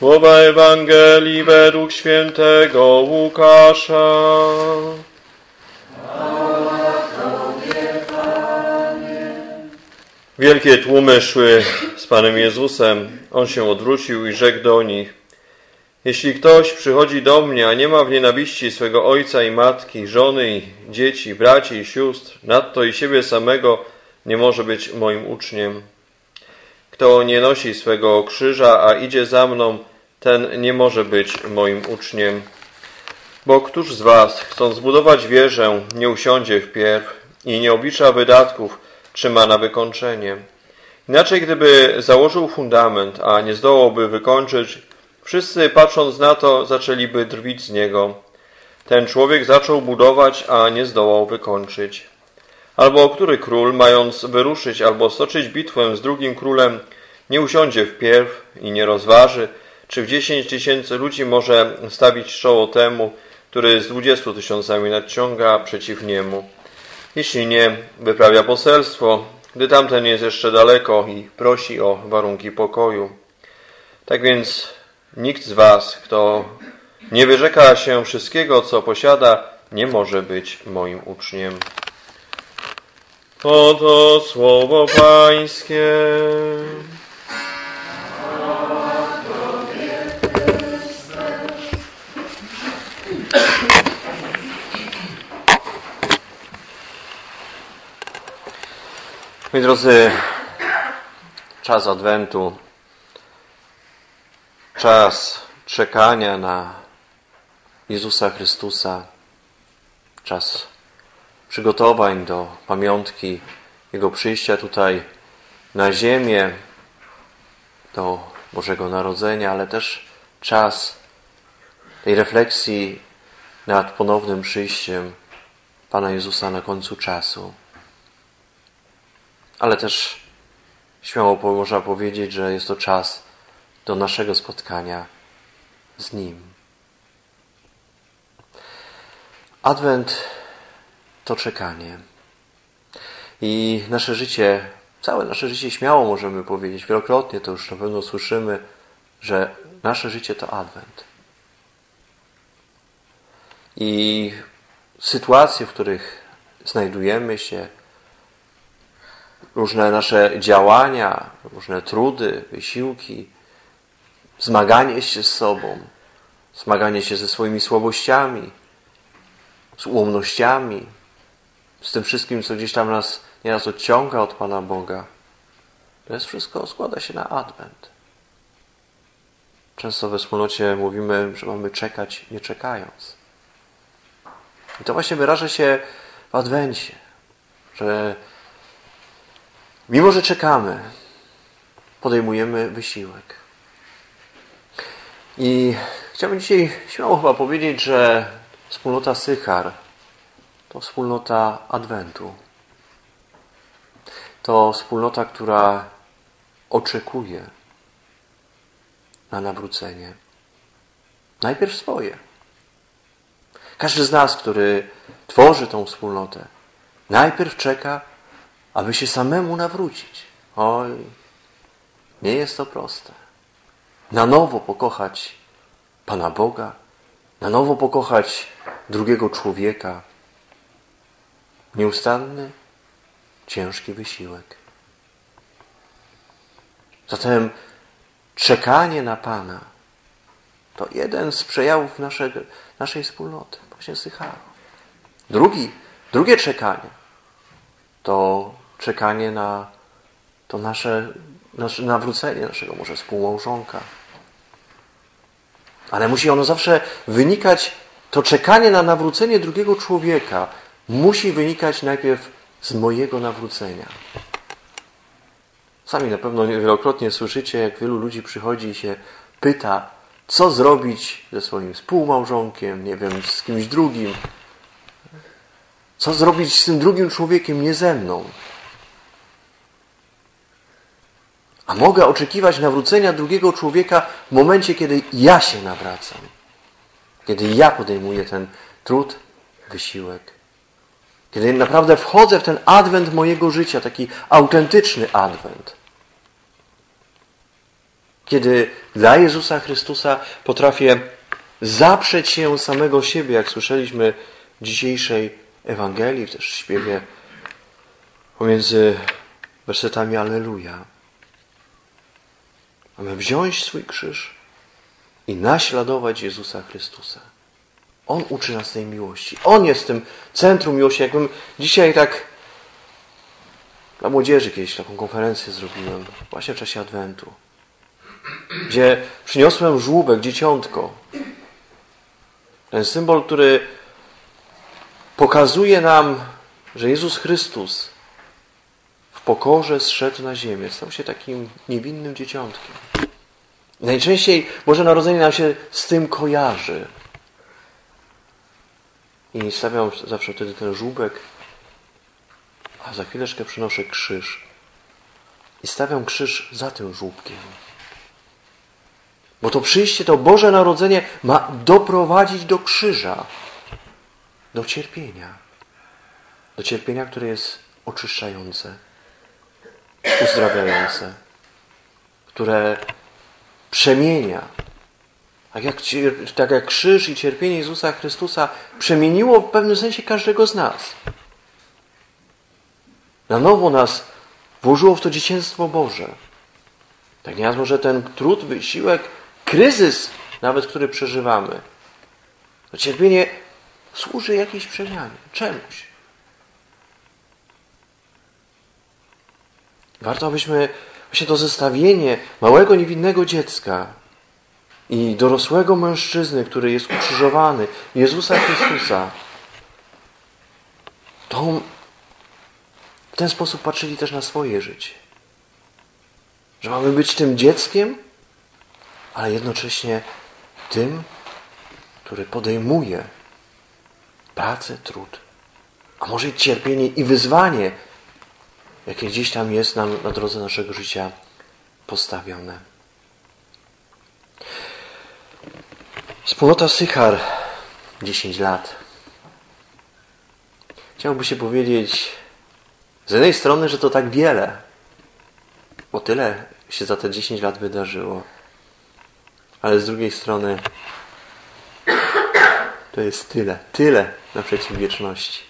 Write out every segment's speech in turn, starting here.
Słowa Ewangelii według świętego Łukasza. Wielkie tłumy szły z Panem Jezusem. On się odwrócił i rzekł do nich: Jeśli ktoś przychodzi do mnie, a nie ma w nienawiści swego ojca i matki, żony i dzieci, braci i sióstr, nadto i siebie samego, nie może być moim uczniem. Kto nie nosi swego krzyża, a idzie za mną, ten nie może być moim uczniem. Bo któż z was, chcąc zbudować wieżę, nie usiądzie wpierw i nie oblicza wydatków, czy ma na wykończenie? Inaczej, gdyby założył fundament, a nie zdołałby wykończyć, wszyscy patrząc na to, zaczęliby drwić z niego. Ten człowiek zaczął budować, a nie zdołał wykończyć. Albo który król, mając wyruszyć albo stoczyć bitwę z drugim królem, nie usiądzie wpierw i nie rozważy, czy w dziesięć tysięcy ludzi może stawić czoło temu, który z dwudziestu tysiącami nadciąga przeciw niemu. Jeśli nie, wyprawia poselstwo, gdy tamten jest jeszcze daleko i prosi o warunki pokoju. Tak więc nikt z was, kto nie wyrzeka się wszystkiego, co posiada, nie może być moim uczniem. Oto słowo Pańskie. Moi drodzy, czas Adwentu, czas czekania na Jezusa Chrystusa, czas przygotowań do pamiątki Jego przyjścia tutaj na ziemię, do Bożego Narodzenia, ale też czas tej refleksji nad ponownym przyjściem Pana Jezusa na końcu czasu. Ale też śmiało można powiedzieć, że jest to czas do naszego spotkania z Nim. Adwent to czekanie. I nasze życie, całe nasze życie śmiało możemy powiedzieć, wielokrotnie to już na pewno słyszymy, że nasze życie to Adwent. I sytuacje, w których znajdujemy się, różne nasze działania, różne trudy, wysiłki, zmaganie się z sobą, zmaganie się ze swoimi słabościami, z ułomnościami, z tym wszystkim, co gdzieś tam nas nieraz odciąga od Pana Boga. To jest wszystko składa się na Adwent. Często we wspólnocie mówimy, że mamy czekać nie czekając. I to właśnie wyraża się w Adwencie, że mimo, że czekamy, podejmujemy wysiłek. I chciałbym dzisiaj śmiało chyba powiedzieć, że wspólnota Sychar to wspólnota Adwentu. To wspólnota, która oczekuje na nawrócenie. Najpierw swoje. Każdy z nas, który tworzy tą wspólnotę, najpierw czeka, aby się samemu nawrócić. Oj, nie jest to proste. Na nowo pokochać Pana Boga, na nowo pokochać drugiego człowieka. Nieustanny, ciężki wysiłek. Zatem czekanie na Pana to jeden z przejawów naszego, naszej wspólnoty, właśnie Sycharu. Drugi, drugie czekanie to czekanie na to nasze, nasze nawrócenie naszego może współmałżonka. Ale musi ono zawsze wynikać, to czekanie na nawrócenie drugiego człowieka musi wynikać najpierw z mojego nawrócenia. Sami na pewno wielokrotnie słyszycie, jak wielu ludzi przychodzi i się pyta, co zrobić ze swoim współmałżonkiem, nie wiem, z kimś drugim. Co zrobić z tym drugim człowiekiem, nie ze mną? A mogę oczekiwać nawrócenia drugiego człowieka w momencie, kiedy ja się nawracam. Kiedy ja podejmuję ten trud, wysiłek. Kiedy naprawdę wchodzę w ten adwent mojego życia, taki autentyczny adwent. Kiedy dla Jezusa Chrystusa potrafię zaprzeć się samego siebie, jak słyszeliśmy w dzisiejszej Ewangelii, też w śpiewie pomiędzy wersetami Alleluja. Mamy wziąć swój krzyż i naśladować Jezusa Chrystusa. On uczy nas tej miłości. On jest tym centrum miłości. Jakbym dzisiaj tak dla młodzieży kiedyś taką konferencję zrobiłem, właśnie w czasie Adwentu, gdzie przyniosłem żłóbek, dzieciątko. Ten symbol, który pokazuje nam, że Jezus Chrystus w pokorze zszedł na ziemię, stał się takim niewinnym dzieciątkiem. Najczęściej Boże Narodzenie nam się z tym kojarzy. I stawiam zawsze wtedy ten żółbek, a za chwileczkę przynoszę krzyż. I stawiam krzyż za tym żółbkiem. Bo to przyjście, to Boże Narodzenie ma doprowadzić do krzyża, do cierpienia. Do cierpienia, które jest oczyszczające, uzdrawiające, które przemienia. Tak jak, tak jak krzyż i cierpienie Jezusa Chrystusa przemieniło w pewnym sensie każdego z nas. Na nowo nas włożyło w to dzieciństwo Boże. Tak nieraz może ten trud, wysiłek, kryzys, nawet który przeżywamy, to cierpienie służy jakiejś przemianie, czemuś. Warto, abyśmy właśnie to zestawienie małego, niewinnego dziecka i dorosłego mężczyzny, który jest ukrzyżowany, Jezusa Chrystusa, to w ten sposób patrzyli też na swoje życie. Że mamy być tym dzieckiem, ale jednocześnie tym, który podejmuje pracę, trud, a może i cierpienie i wyzwanie, jakie gdzieś tam jest nam na drodze naszego życia postawione. Wspólnota Sychar 10 lat. Chciałby się powiedzieć z jednej strony, że to tak wiele, bo tyle się za te 10 lat wydarzyło. Ale z drugiej strony to jest tyle, tyle naprzeciw wieczności.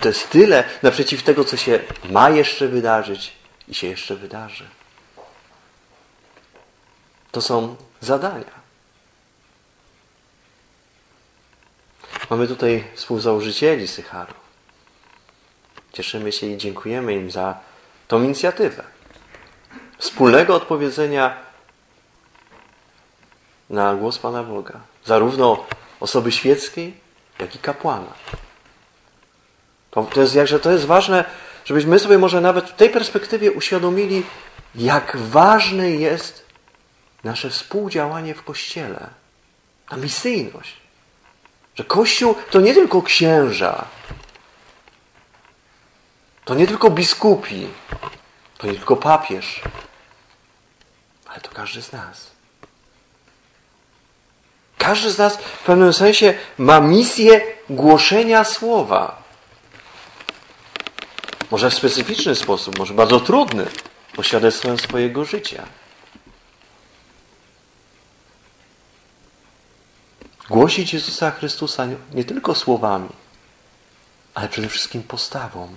To jest tyle naprzeciw tego, co się ma jeszcze wydarzyć i się jeszcze wydarzy. To są zadania. Mamy tutaj współzałożycieli Sycharu. Cieszymy się i dziękujemy im za tą inicjatywę. Wspólnego odpowiedzenia na głos Pana Boga. Zarówno osoby świeckiej, jak i kapłana. To, jest jakże to jest ważne, żebyśmy sobie może nawet w tej perspektywie uświadomili, jak ważne jest nasze współdziałanie w Kościele. Ta misyjność. Że Kościół to nie tylko księża, to nie tylko biskupi, to nie tylko papież, ale to każdy z nas. Każdy z nas w pewnym sensie ma misję głoszenia słowa. Może w specyficzny sposób, może bardzo trudny, poświadectwem swojego życia. Głosić Jezusa Chrystusa nie tylko słowami, ale przede wszystkim postawą.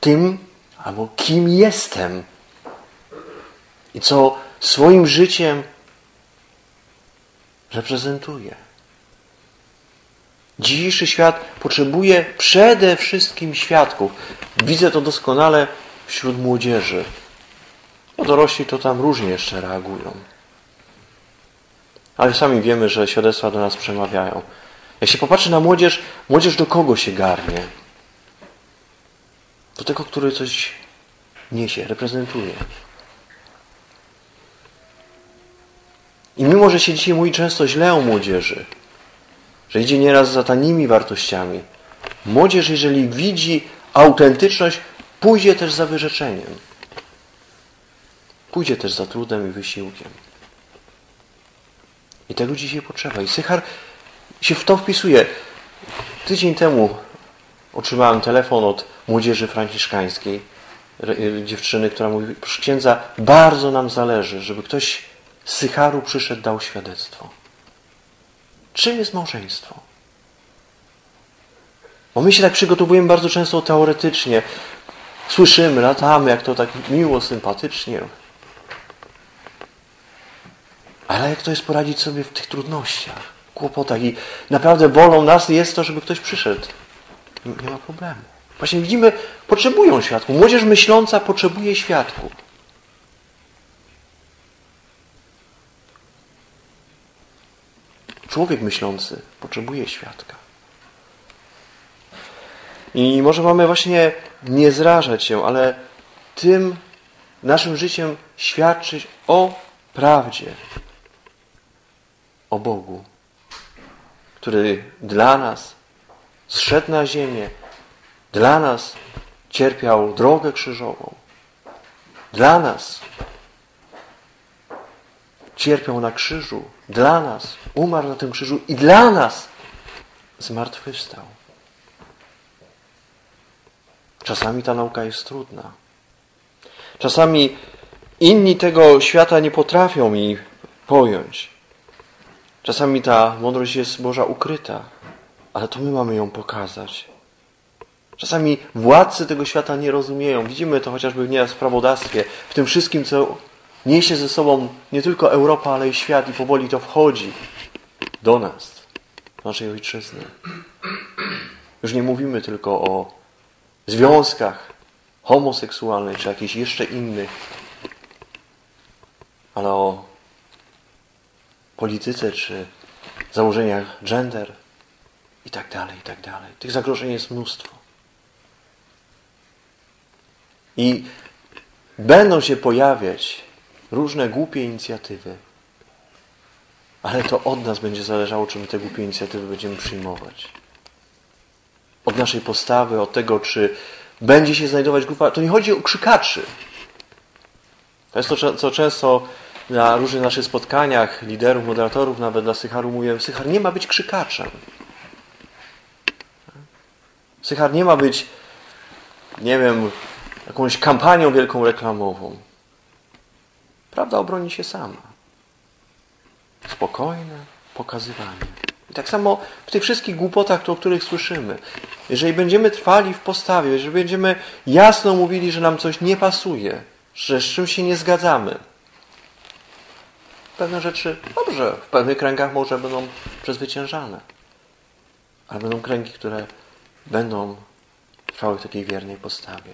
Tym, albo kim jestem i co swoim życiem reprezentuję. Dzisiejszy świat potrzebuje przede wszystkim świadków. Widzę to doskonale wśród młodzieży. No dorośli to tam różnie jeszcze reagują. Ale sami wiemy, że świadectwa do nas przemawiają. Jak się popatrzy na młodzież, młodzież do kogo się garnie? Do tego, który coś niesie, reprezentuje. I mimo, że się dzisiaj mówi często źle o młodzieży, że idzie nieraz za tanimi wartościami, młodzież, jeżeli widzi autentyczność, pójdzie też za wyrzeczeniem. Pójdzie też za trudem i wysiłkiem. I tego dzisiaj potrzeba. I Sychar się w to wpisuje. Tydzień temu otrzymałem telefon od młodzieży franciszkańskiej, dziewczyny, która mówi, proszę księdza, bardzo nam zależy, żeby ktoś z Sycharu przyszedł, dał świadectwo. Czym jest małżeństwo? Bo my się tak przygotowujemy bardzo często teoretycznie. Słyszymy, latamy, jak to tak miło, sympatycznie. Ale jak to jest poradzić sobie w tych trudnościach, kłopotach i naprawdę bolą nas jest to, żeby ktoś przyszedł. Nie ma problemu. Właśnie widzimy, potrzebują świadków. Młodzież myśląca potrzebuje świadków. Człowiek myślący potrzebuje świadka. I może mamy właśnie nie zrażać się, ale tym naszym życiem świadczyć o prawdzie, o Bogu, który dla nas zszedł na ziemię, dla nas cierpiał drogę krzyżową, dla nas cierpiał na krzyżu, dla nas umarł na tym krzyżu i dla nas zmartwychwstał. Czasami ta nauka jest trudna. Czasami inni tego świata nie potrafią mi pojąć. Czasami ta mądrość jest Boża ukryta, ale to my mamy ją pokazać. Czasami władcy tego świata nie rozumieją. Widzimy to chociażby w nieprawodawstwie, w tym wszystkim, co niesie ze sobą nie tylko Europa, ale i świat i powoli to wchodzi do nas, naszej ojczyzny. Już nie mówimy tylko o związkach homoseksualnych czy jakichś jeszcze innych, ale o polityce czy założeniach gender i tak dalej, i tak dalej. Tych zagrożeń jest mnóstwo. I będą się pojawiać różne głupie inicjatywy, ale to od nas będzie zależało, czy my te głupie inicjatywy będziemy przyjmować. Od naszej postawy, od tego, czy będzie się znajdować grupa. To nie chodzi o krzykaczy. To jest to, co często na różnych naszych spotkaniach liderów, moderatorów, nawet dla Sycharu mówię, Sychar nie ma być krzykaczem. Sychar nie ma być, nie wiem, jakąś kampanią wielką reklamową. Prawda obroni się sama. Spokojne pokazywanie. I tak samo w tych wszystkich głupotach, o których słyszymy. Jeżeli będziemy trwali w postawie, jeżeli będziemy jasno mówili, że nam coś nie pasuje, że z czymś się nie zgadzamy, pewne rzeczy, dobrze, w pewnych kręgach może będą przezwyciężane. Ale będą kręgi, które będą trwały w takiej wiernej postawie.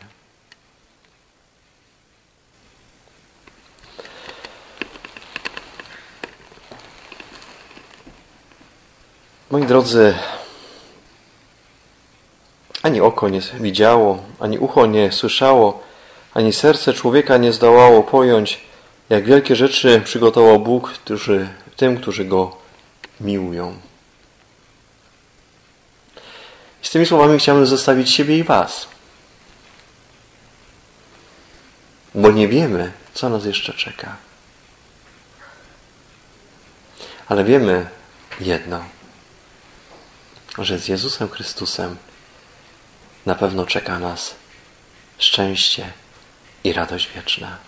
Moi drodzy, ani oko nie widziało, ani ucho nie słyszało, ani serce człowieka nie zdołało pojąć, jak wielkie rzeczy przygotował Bóg którzy, tym, którzy Go miłują. Z tymi słowami chciałbym zostawić siebie i Was. Bo nie wiemy, co nas jeszcze czeka. Ale wiemy jedno, że z Jezusem Chrystusem na pewno czeka nas szczęście i radość wieczna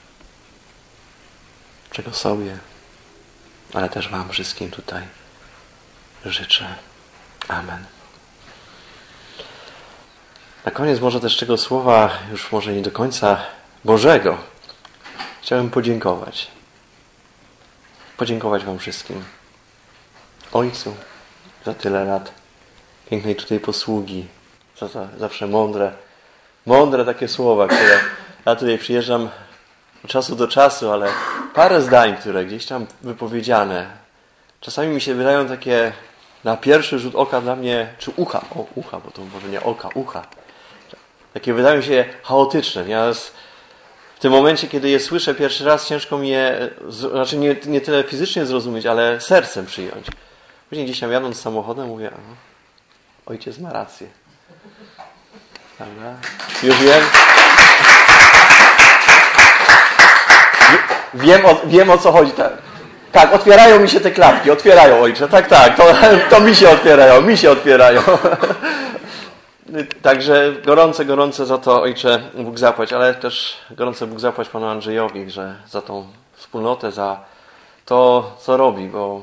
czego sobie, ale też Wam wszystkim tutaj życzę. Amen. Na koniec może też tego słowa, już może nie do końca Bożego, chciałem podziękować. Podziękować Wam wszystkim. Ojcu za tyle lat pięknej tutaj posługi, za, za zawsze mądre, mądre takie słowa, które ja tutaj przyjeżdżam od czasu do czasu, ale parę zdań, które gdzieś tam wypowiedziane, czasami mi się wydają takie na pierwszy rzut oka dla mnie, czy ucha, o ucha, bo to może nie oka, ucha. Takie wydają się chaotyczne. Ja w tym momencie, kiedy je słyszę pierwszy raz, ciężko mi je, znaczy nie, nie tyle fizycznie zrozumieć, ale sercem przyjąć. Później gdzieś tam jadąc samochodem mówię, ojciec ma rację. Prawda? Już wiem. Wiem o, wiem o co chodzi. Tak. tak, otwierają mi się te klapki, otwierają ojcze. Tak, tak, to, to mi się otwierają, mi się otwierają. Także gorące, gorące za to Ojcze Bóg zapłać, ale też gorące Bóg zapłać Panu Andrzejowi, że za tą wspólnotę, za to, co robi, bo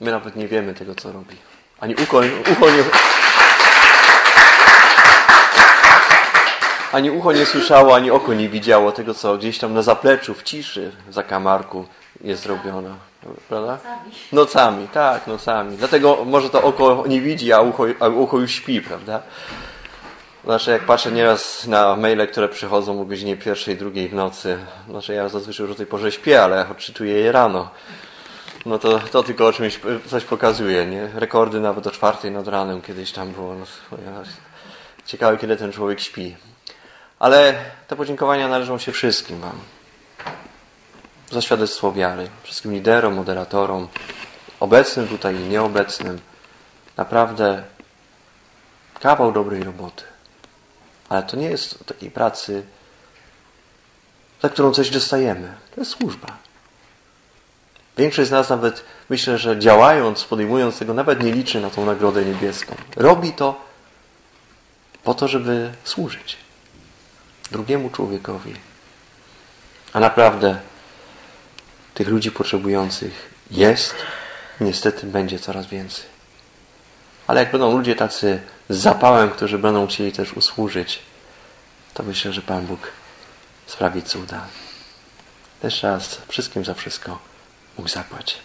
my nawet nie wiemy tego, co robi. Ani ucho, ucho nie... Ani ucho nie słyszało, ani oko nie widziało tego, co gdzieś tam na zapleczu, w ciszy, w zakamarku jest robione. Prawda? Nocami. Tak, nocami. Dlatego może to oko nie widzi, a ucho, a ucho już śpi, prawda? Znaczy, jak patrzę nieraz na maile, które przychodzą o godzinie pierwszej, drugiej w nocy, znaczy ja zazwyczaj już o tej porze śpię, ale odczytuję je rano. No to, to tylko o czymś coś pokazuje, nie? Rekordy nawet o czwartej nad ranem kiedyś tam było. No, ciekawe, kiedy ten człowiek śpi. Ale te podziękowania należą się wszystkim Wam. Za świadectwo wiary. Wszystkim liderom, moderatorom, obecnym tutaj i nieobecnym. Naprawdę kawał dobrej roboty. Ale to nie jest takiej pracy, za którą coś dostajemy. To jest służba. Większość z nas nawet, myślę, że działając, podejmując tego, nawet nie liczy na tą nagrodę niebieską. Robi to po to, żeby służyć drugiemu człowiekowi. A naprawdę tych ludzi potrzebujących jest, niestety będzie coraz więcej. Ale jak będą ludzie tacy z zapałem, którzy będą chcieli też usłużyć, to myślę, że Pan Bóg sprawi cuda. Jeszcze raz wszystkim za wszystko zapłać.